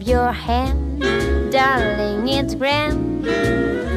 your hand, darling, it's grand.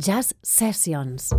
Jazz Sessions.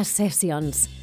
Jazz Sessions.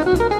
Jazz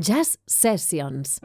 Jazz Sessions.